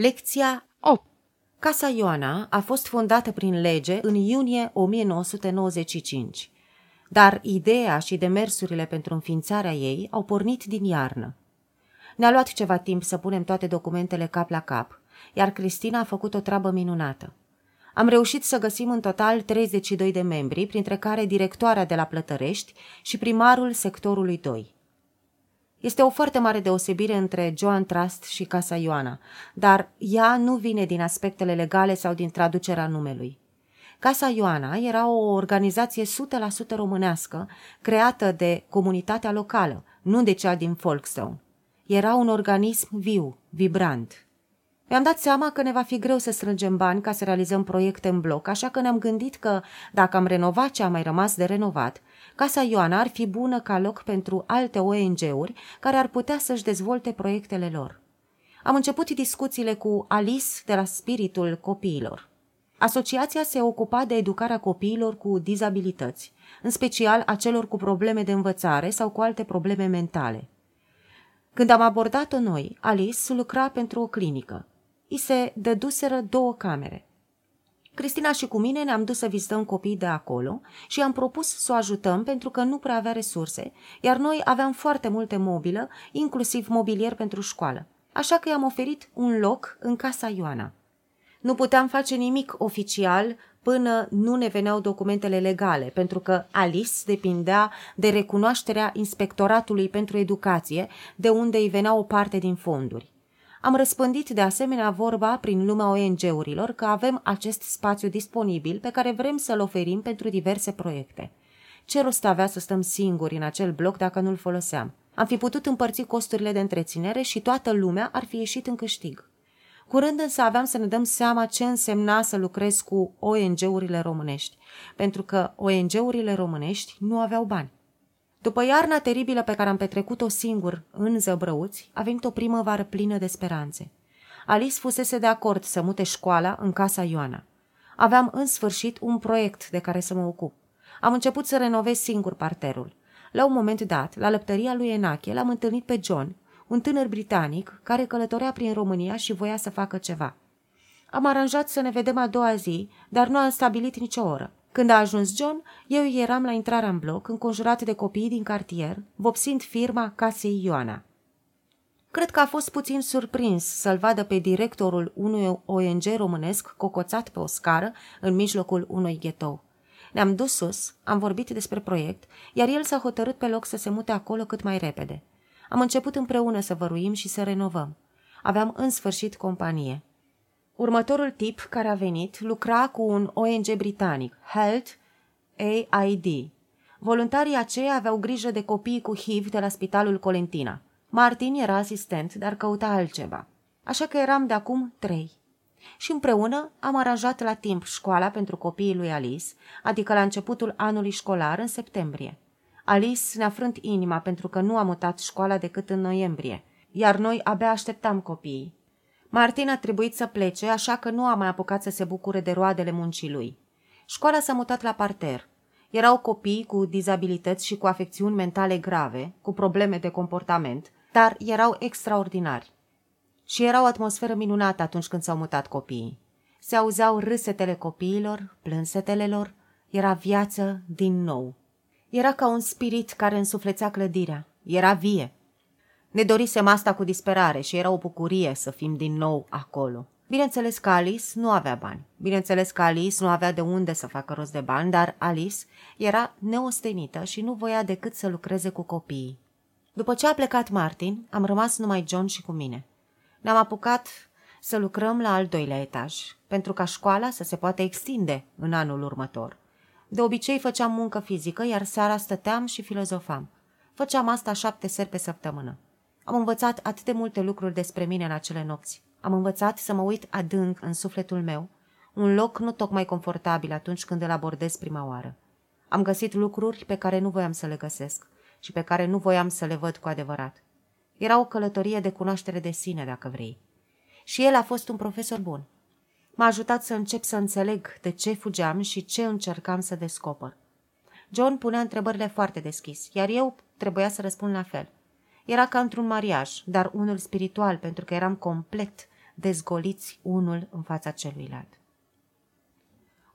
Lecția 8 Casa Ioana a fost fondată prin lege în iunie 1995, dar ideea și demersurile pentru înființarea ei au pornit din iarnă. Ne-a luat ceva timp să punem toate documentele cap la cap, iar Cristina a făcut o treabă minunată. Am reușit să găsim în total 32 de membri, printre care directoarea de la Plătărești și primarul sectorului 2. Este o foarte mare deosebire între Joan Trust și Casa Ioana, dar ea nu vine din aspectele legale sau din traducerea numelui. Casa Ioana era o organizație 100% românească, creată de comunitatea locală, nu de cea din Folkestone. Era un organism viu, vibrant. Mi-am dat seama că ne va fi greu să strângem bani ca să realizăm proiecte în bloc, așa că ne-am gândit că, dacă am renovat ce a mai rămas de renovat, Casa Ioana ar fi bună ca loc pentru alte ONG-uri care ar putea să-și dezvolte proiectele lor. Am început discuțiile cu Alice de la Spiritul Copiilor. Asociația se ocupa de educarea copiilor cu dizabilități, în special a celor cu probleme de învățare sau cu alte probleme mentale. Când am abordat-o noi, Alice lucra pentru o clinică. I se dăduseră două camere. Cristina și cu mine ne-am dus să vizităm copii de acolo și am propus să o ajutăm pentru că nu prea avea resurse, iar noi aveam foarte multe mobilă, inclusiv mobilier pentru școală. Așa că i-am oferit un loc în casa Ioana. Nu puteam face nimic oficial până nu ne veneau documentele legale, pentru că Alice depindea de recunoașterea Inspectoratului pentru Educație, de unde îi venea o parte din fonduri. Am răspândit de asemenea vorba prin lumea ONG-urilor că avem acest spațiu disponibil pe care vrem să-l oferim pentru diverse proiecte. Ce rost avea să stăm singuri în acel bloc dacă nu-l foloseam? Am fi putut împărți costurile de întreținere și toată lumea ar fi ieșit în câștig. Curând însă aveam să ne dăm seama ce însemna să lucrez cu ONG-urile românești, pentru că ONG-urile românești nu aveau bani. După iarna teribilă pe care am petrecut-o singur în zăbrăuți, a venit o primăvară plină de speranțe. Alice fusese de acord să mute școala în casa Ioana. Aveam în sfârșit un proiect de care să mă ocup. Am început să renovez singur parterul. La un moment dat, la lăptăria lui Enache, l-am întâlnit pe John, un tânăr britanic care călătorea prin România și voia să facă ceva. Am aranjat să ne vedem a doua zi, dar nu am stabilit nicio oră. Când a ajuns John, eu eram la intrarea în bloc, înconjurat de copii din cartier, vopsind firma casei Ioana. Cred că a fost puțin surprins să-l vadă pe directorul unui ONG românesc cocoțat pe o scară în mijlocul unui ghetou. Ne-am dus sus, am vorbit despre proiect, iar el s-a hotărât pe loc să se mute acolo cât mai repede. Am început împreună să văruim și să renovăm. Aveam în sfârșit companie. Următorul tip care a venit lucra cu un ONG britanic, Health AID. Voluntarii aceia aveau grijă de copiii cu HIV de la Spitalul Colentina. Martin era asistent, dar căuta altceva. Așa că eram de acum trei. Și împreună am aranjat la timp școala pentru copiii lui Alice, adică la începutul anului școlar, în septembrie. Alice ne-a frânt inima pentru că nu a mutat școala decât în noiembrie, iar noi abia așteptam copiii. Martin a trebuit să plece, așa că nu a mai apucat să se bucure de roadele muncii lui. Școala s-a mutat la parter. Erau copii cu dizabilități și cu afecțiuni mentale grave, cu probleme de comportament, dar erau extraordinari. Și era o atmosferă minunată atunci când s-au mutat copiii. Se auzeau râsetele copiilor, plânsetele lor, era viață din nou. Era ca un spirit care însuflețea clădirea. Era vie. Ne dorisem asta cu disperare și era o bucurie să fim din nou acolo. Bineînțeles că Alice nu avea bani. Bineînțeles că Alice nu avea de unde să facă rost de bani, dar Alice era neostenită și nu voia decât să lucreze cu copiii. După ce a plecat Martin, am rămas numai John și cu mine. Ne-am apucat să lucrăm la al doilea etaj, pentru ca școala să se poată extinde în anul următor. De obicei făceam muncă fizică, iar seara stăteam și filozofam. Făceam asta șapte seri pe săptămână. Am învățat atât de multe lucruri despre mine în acele nopți. Am învățat să mă uit adânc în sufletul meu, un loc nu tocmai confortabil atunci când îl abordez prima oară. Am găsit lucruri pe care nu voiam să le găsesc și pe care nu voiam să le văd cu adevărat. Era o călătorie de cunoaștere de sine, dacă vrei. Și el a fost un profesor bun. M-a ajutat să încep să înțeleg de ce fugeam și ce încercam să descoper. John punea întrebările foarte deschis, iar eu trebuia să răspund la fel – era ca într-un mariaj, dar unul spiritual, pentru că eram complet dezgoliți unul în fața celuilalt.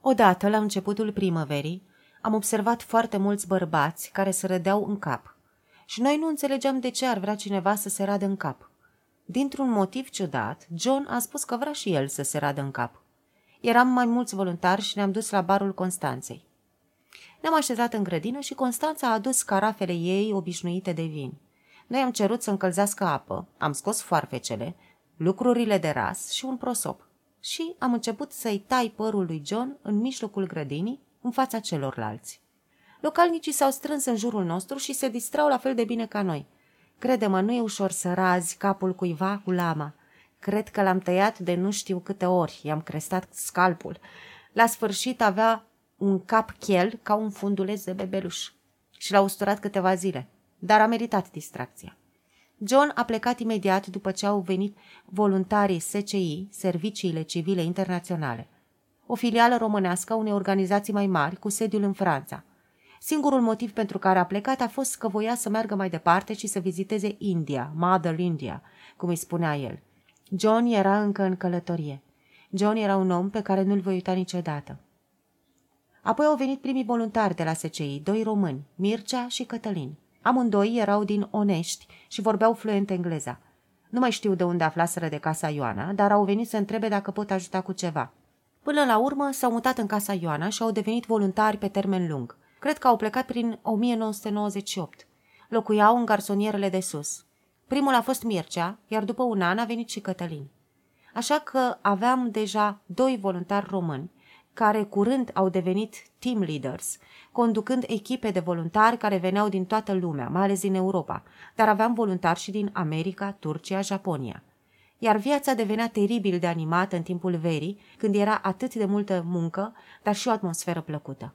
Odată, la începutul primăverii, am observat foarte mulți bărbați care se rădeau în cap. Și noi nu înțelegeam de ce ar vrea cineva să se radă în cap. Dintr-un motiv ciudat, John a spus că vrea și el să se radă în cap. Eram mai mulți voluntari și ne-am dus la barul Constanței. Ne-am așezat în grădină și Constanța a adus carafele ei obișnuite de vin. Noi am cerut să încălzească apă, am scos foarfecele, lucrurile de ras și un prosop. Și am început să-i tai părul lui John în mijlocul grădinii, în fața celorlalți. Localnicii s-au strâns în jurul nostru și se distrau la fel de bine ca noi. Crede-mă, nu e ușor să razi capul cuiva cu lama. Cred că l-am tăiat de nu știu câte ori, i-am crestat scalpul. La sfârșit avea un cap chel ca un funduleț de bebeluș și l-a usturat câteva zile, dar a meritat distracția. John a plecat imediat după ce au venit voluntarii SCI, Serviciile Civile Internaționale, o filială românească a unei organizații mai mari cu sediul în Franța. Singurul motiv pentru care a plecat a fost că voia să meargă mai departe și să viziteze India, Mother India, cum îi spunea el. John era încă în călătorie. John era un om pe care nu-l voi uita niciodată. Apoi au venit primii voluntari de la SCI, doi români, Mircea și Cătălin. Amândoi erau din Onești și vorbeau fluent engleza. Nu mai știu de unde aflaseră de casa Ioana, dar au venit să întrebe dacă pot ajuta cu ceva. Până la urmă s-au mutat în casa Ioana și au devenit voluntari pe termen lung. Cred că au plecat prin 1998. Locuiau în garsonierele de sus. Primul a fost Mircea, iar după un an a venit și Cătălin. Așa că aveam deja doi voluntari români, care curând au devenit team leaders, conducând echipe de voluntari care veneau din toată lumea, mai ales din Europa, dar aveam voluntari și din America, Turcia, Japonia. Iar viața devenea teribil de animată în timpul verii, când era atât de multă muncă, dar și o atmosferă plăcută.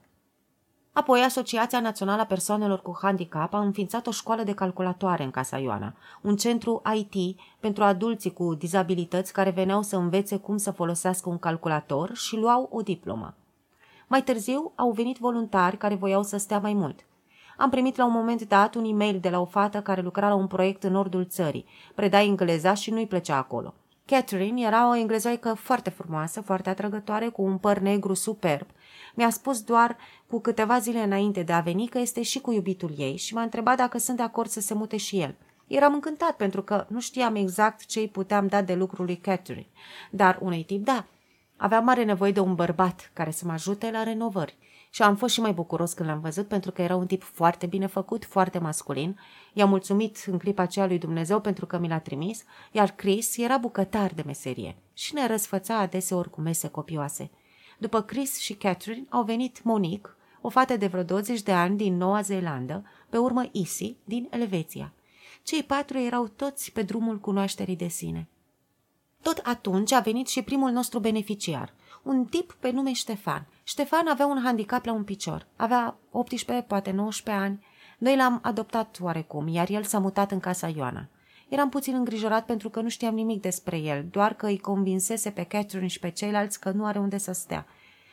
Apoi, Asociația Națională a Persoanelor cu Handicap a înființat o școală de calculatoare în Casa Ioana, un centru IT pentru adulții cu dizabilități care veneau să învețe cum să folosească un calculator și luau o diplomă. Mai târziu au venit voluntari care voiau să stea mai mult. Am primit la un moment dat un e-mail de la o fată care lucra la un proiect în nordul țării. Preda engleza și nu-i plăcea acolo. Catherine era o englezoică foarte frumoasă, foarte atrăgătoare, cu un păr negru superb. Mi-a spus doar cu câteva zile înainte de a veni că este și cu iubitul ei și m-a întrebat dacă sunt de acord să se mute și el. Eram încântat pentru că nu știam exact ce îi puteam da de lucru lui Catherine, dar unui tip da. Aveam mare nevoie de un bărbat care să mă ajute la renovări și am fost și mai bucuros când l-am văzut pentru că era un tip foarte bine făcut, foarte masculin. I-am mulțumit în clipa aceea lui Dumnezeu pentru că mi l-a trimis, iar Chris era bucătar de meserie și ne răsfăța adeseori cu mese copioase. După Chris și Catherine au venit Monique, o fată de vreo 20 de ani din Noua Zeelandă, pe urmă Isi din Elveția. Cei patru erau toți pe drumul cunoașterii de sine. Tot atunci a venit și primul nostru beneficiar, un tip pe nume Ștefan. Ștefan avea un handicap la un picior. Avea 18, poate 19 ani. Noi l-am adoptat oarecum, iar el s-a mutat în casa Ioana. Eram puțin îngrijorat pentru că nu știam nimic despre el, doar că îi convinsese pe Catherine și pe ceilalți că nu are unde să stea.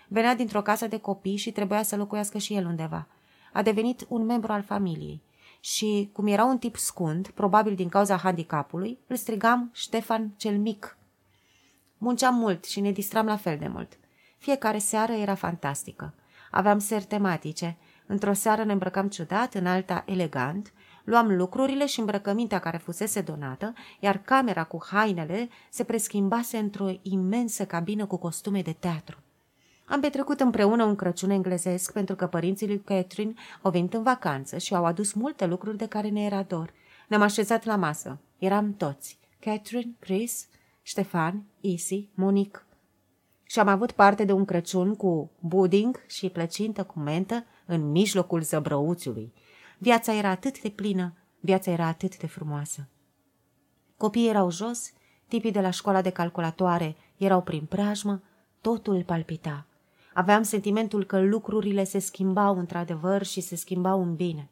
Venea dintr-o casă de copii și trebuia să locuiască și el undeva. A devenit un membru al familiei. Și, cum era un tip scund, probabil din cauza handicapului, îl strigam Ștefan cel mic. Munceam mult și ne distram la fel de mult. Fiecare seară era fantastică. Aveam seri tematice. Într-o seară ne îmbrăcam ciudat, în alta elegant, luam lucrurile și îmbrăcămintea care fusese donată, iar camera cu hainele se preschimbase într-o imensă cabină cu costume de teatru. Am petrecut împreună un Crăciun englezesc pentru că părinții lui Catherine au venit în vacanță și au adus multe lucruri de care ne era dor. Ne-am așezat la masă. Eram toți. Catherine, Chris, Ștefan, Isi, Monique. Și am avut parte de un Crăciun cu pudding și plăcintă cu mentă în mijlocul zăbrăuțiului. Viața era atât de plină, viața era atât de frumoasă. Copiii erau jos, tipii de la școala de calculatoare erau prin preajmă, totul palpita. Aveam sentimentul că lucrurile se schimbau într-adevăr și se schimbau în bine.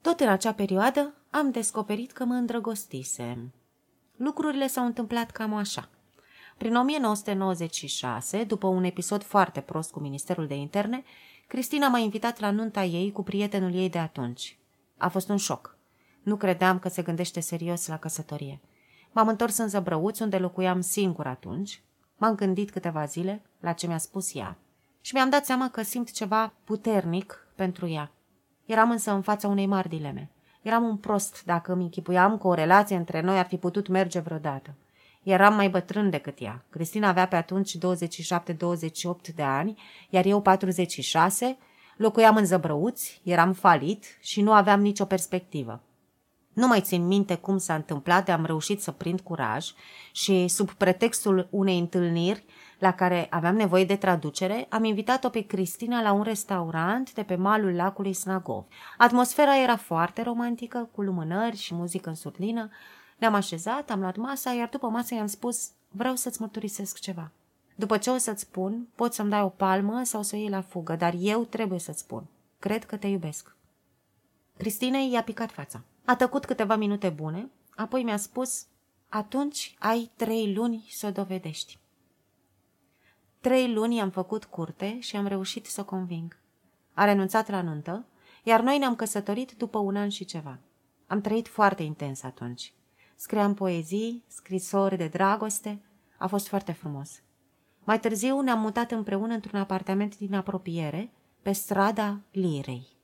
Tot în acea perioadă am descoperit că mă îndrăgostisem. Lucrurile s-au întâmplat cam așa. Prin 1996, după un episod foarte prost cu Ministerul de Interne, Cristina m-a invitat la nunta ei cu prietenul ei de atunci. A fost un șoc. Nu credeam că se gândește serios la căsătorie. M-am întors în Zăbrăuț, unde locuiam singur atunci. M-am gândit câteva zile la ce mi-a spus ea și mi-am dat seama că simt ceva puternic pentru ea. Eram însă în fața unei mari dileme. Eram un prost dacă îmi închipuiam că o relație între noi ar fi putut merge vreodată. Eram mai bătrân decât ea. Cristina avea pe atunci 27-28 de ani, iar eu 46, locuiam în Zăbrăuți, eram falit și nu aveam nicio perspectivă. Nu mai țin minte cum s-a întâmplat, de am reușit să prind curaj și, sub pretextul unei întâlniri la care aveam nevoie de traducere, am invitat-o pe Cristina la un restaurant de pe malul lacului Snagov. Atmosfera era foarte romantică, cu lumânări și muzică în surlină. Ne-am așezat, am luat masa, iar după masă i-am spus, vreau să-ți mărturisesc ceva. După ce o să-ți spun, poți să-mi dai o palmă sau să o iei la fugă, dar eu trebuie să-ți spun. Cred că te iubesc. Cristinei i-a picat fața. A tăcut câteva minute bune, apoi mi-a spus, atunci ai trei luni să o dovedești. Trei luni am făcut curte și am reușit să o conving. A renunțat la nuntă, iar noi ne-am căsătorit după un an și ceva. Am trăit foarte intens atunci. Scriam poezii, scrisori de dragoste, a fost foarte frumos. Mai târziu ne-am mutat împreună într-un apartament din apropiere, pe strada Lirei.